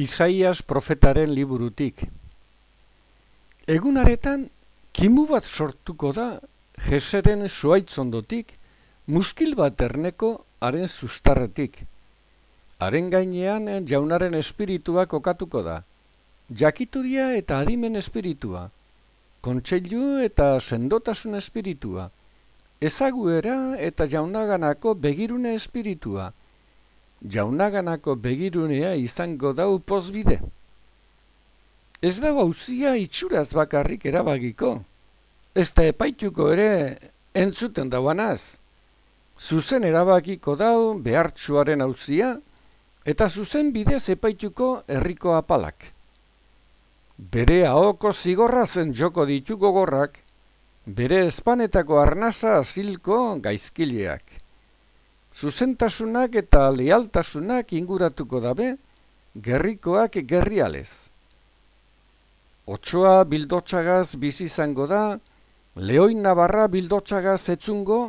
Isaias profetaren liburutik. Egunaretan, kimu bat sortuko da jeseren zuaitzondotik, muskil bat erneko haren sustarretik. Haren gainean jaunaren espiritua kokatuko da. Jakituria eta adimen espiritua. Kontseilu eta sendotasun espiritua. Ezaguera eta jaunaganako begirune espiritua jaunaganako begirunea izango dau pozbide. Ez da gauzia itxuraz bakarrik erabagiko, ez da epaituko ere entzuten dauanaz. Zuzen erabakiko dau behartsuaren hauzia, eta zuzen bidez epaituko herriko apalak. Bere ahoko zigorra zen joko ditu gogorrak, bere espanetako arnasa asilko gaizkileak zuzentasunak eta lealtasunak inguratuko dabe, gerrikoak gerrialez. Otsoa bildotxagaz bizi izango da, lehoin nabarra bildotxagaz etzungo,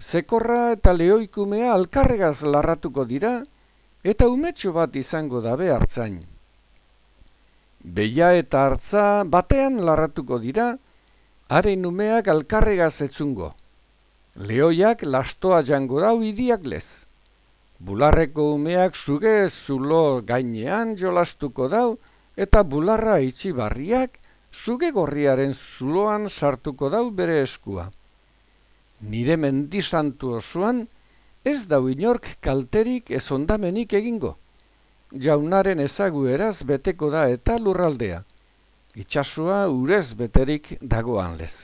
zekorra eta lehoikumea alkarregaz larratuko dira, eta umetxo bat izango dabe hartzain. Beia eta hartza batean larratuko dira, haren umeak alkarregaz etzungo. Lehoiak lastoa jango dau idiak lez. Bularreko umeak zuge zulo gainean jolastuko dau eta bularra itxibarriak zuge gorriaren zuloan sartuko dau bere eskua. Nire mendizantu osoan ez dau inork kalterik ez ondamenik egingo. Jaunaren ezagueraz beteko da eta lurraldea. Itxasua urez beterik dagoan lez.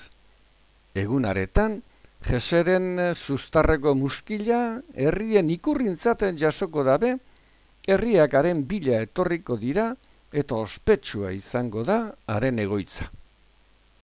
Egunaretan, Jeseren sustarreko muskila, herrien ikurrintzaten jasoko dabe, herriak haren bila etorriko dira, eta ospetsua izango da haren egoitza.